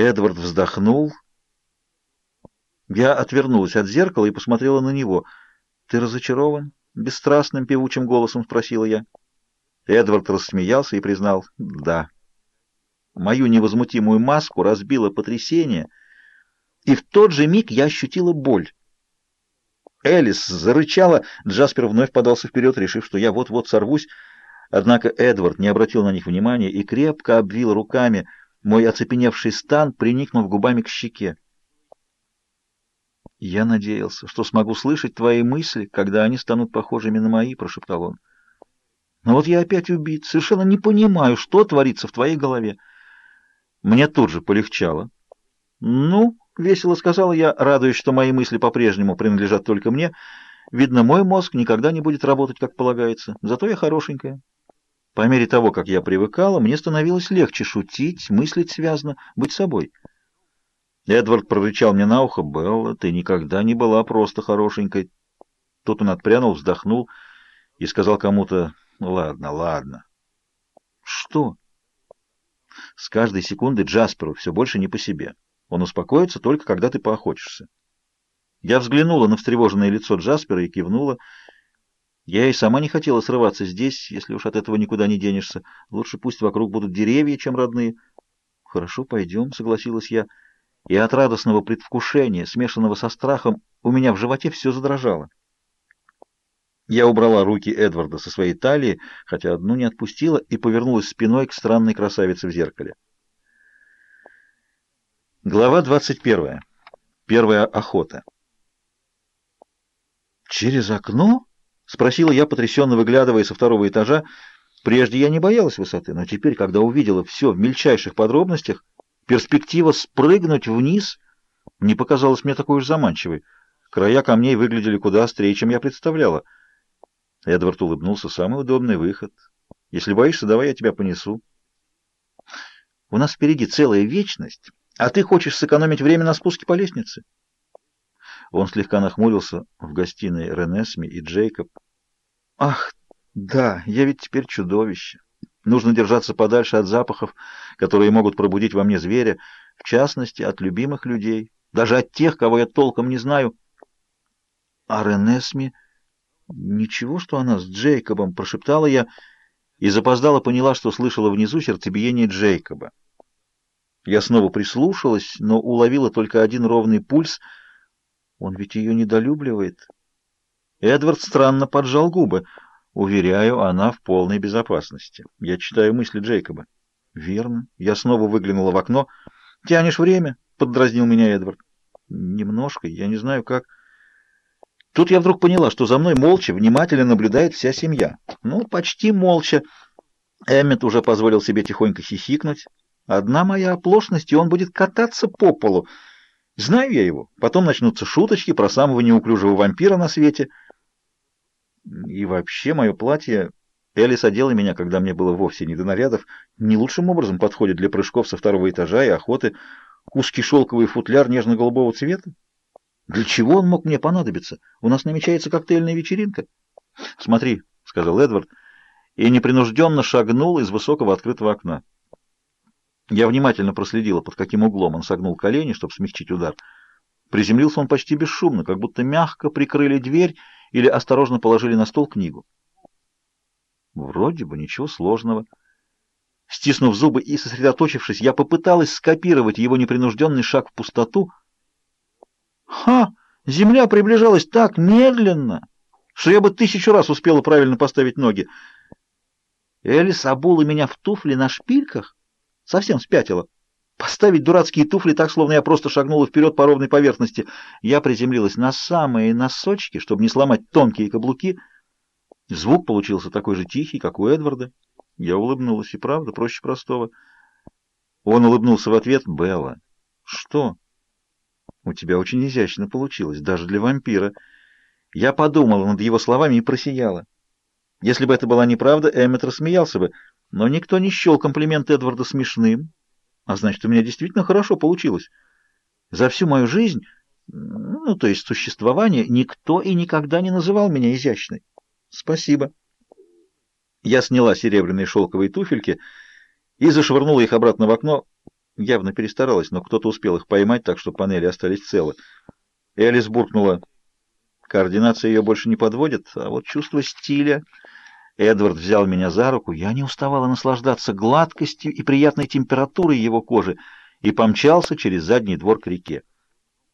Эдвард вздохнул. Я отвернулась от зеркала и посмотрела на него. «Ты разочарован?» — бесстрастным певучим голосом спросила я. Эдвард рассмеялся и признал «да». Мою невозмутимую маску разбило потрясение, и в тот же миг я ощутила боль. Элис зарычала, Джаспер вновь подался вперед, решив, что я вот-вот сорвусь, однако Эдвард не обратил на них внимания и крепко обвил руками мой оцепеневший стан, приникнув губами к щеке. «Я надеялся, что смогу слышать твои мысли, когда они станут похожими на мои», — прошептал он. «Но вот я опять убит, совершенно не понимаю, что творится в твоей голове». Мне тут же полегчало. «Ну...» — весело сказала я, радуясь, что мои мысли по-прежнему принадлежат только мне. «Видно, мой мозг никогда не будет работать, как полагается. Зато я хорошенькая». По мере того, как я привыкала, мне становилось легче шутить, мыслить связно, быть собой. Эдвард прорычал мне на ухо, «Белла, ты никогда не была просто хорошенькой». Тут он отпрянул, вздохнул и сказал кому-то, «Ладно, ладно». «Что?» С каждой секундой Джасперу все больше не по себе. Он успокоится только, когда ты поохотишься. Я взглянула на встревоженное лицо Джаспера и кивнула. Я и сама не хотела срываться здесь, если уж от этого никуда не денешься. Лучше пусть вокруг будут деревья, чем родные. Хорошо, пойдем, согласилась я. И от радостного предвкушения, смешанного со страхом, у меня в животе все задрожало. Я убрала руки Эдварда со своей талии, хотя одну не отпустила, и повернулась спиной к странной красавице в зеркале. Глава 21. Первая охота. «Через окно?» — спросила я, потрясенно выглядывая со второго этажа. Прежде я не боялась высоты, но теперь, когда увидела все в мельчайших подробностях, перспектива спрыгнуть вниз не показалась мне такой уж заманчивой. Края камней выглядели куда острее, чем я представляла. Эдвард улыбнулся. «Самый удобный выход. Если боишься, давай я тебя понесу». «У нас впереди целая вечность». А ты хочешь сэкономить время на спуске по лестнице? Он слегка нахмурился в гостиной Ренесми и Джейкоб. Ах, да, я ведь теперь чудовище. Нужно держаться подальше от запахов, которые могут пробудить во мне зверя, в частности, от любимых людей, даже от тех, кого я толком не знаю. А Ренесми... Ничего, что она с Джейкобом, прошептала я и запоздала поняла, что слышала внизу сердцебиение Джейкоба. Я снова прислушалась, но уловила только один ровный пульс. Он ведь ее недолюбливает. Эдвард странно поджал губы. Уверяю, она в полной безопасности. Я читаю мысли Джейкоба. Верно. Я снова выглянула в окно. Тянешь время? Поддразнил меня Эдвард. Немножко, я не знаю как. Тут я вдруг поняла, что за мной молча, внимательно наблюдает вся семья. Ну, почти молча. Эммет уже позволил себе тихонько хихикнуть. Одна моя оплошность, и он будет кататься по полу. Знаю я его. Потом начнутся шуточки про самого неуклюжего вампира на свете. И вообще мое платье... Элис одела меня, когда мне было вовсе не до нарядов, не лучшим образом подходит для прыжков со второго этажа и охоты. Узкий шелковый футляр нежно-голубого цвета. Для чего он мог мне понадобиться? У нас намечается коктейльная вечеринка. Смотри, — сказал Эдвард, и непринужденно шагнул из высокого открытого окна. Я внимательно проследила, под каким углом он согнул колени, чтобы смягчить удар. Приземлился он почти бесшумно, как будто мягко прикрыли дверь или осторожно положили на стол книгу. Вроде бы ничего сложного. Стиснув зубы и сосредоточившись, я попыталась скопировать его непринужденный шаг в пустоту. Ха! Земля приближалась так медленно, что я бы тысячу раз успела правильно поставить ноги. Элис обула меня в туфли на шпильках, Совсем спятила. Поставить дурацкие туфли так, словно я просто шагнула вперед по ровной поверхности. Я приземлилась на самые носочки, чтобы не сломать тонкие каблуки. Звук получился такой же тихий, как у Эдварда. Я улыбнулась, и правда, проще простого. Он улыбнулся в ответ. «Белла, что?» «У тебя очень изящно получилось, даже для вампира». Я подумала над его словами и просияла. Если бы это была неправда, Эммет рассмеялся бы — но никто не счел комплимент Эдварда смешным, а значит, у меня действительно хорошо получилось. За всю мою жизнь, ну, то есть существование, никто и никогда не называл меня изящной. Спасибо. Я сняла серебряные шелковые туфельки и зашвырнула их обратно в окно. явно перестаралась, но кто-то успел их поймать, так что панели остались целы. Элис буркнула. Координация ее больше не подводит, а вот чувство стиля... Эдвард взял меня за руку. Я не уставала наслаждаться гладкостью и приятной температурой его кожи и помчался через задний двор к реке.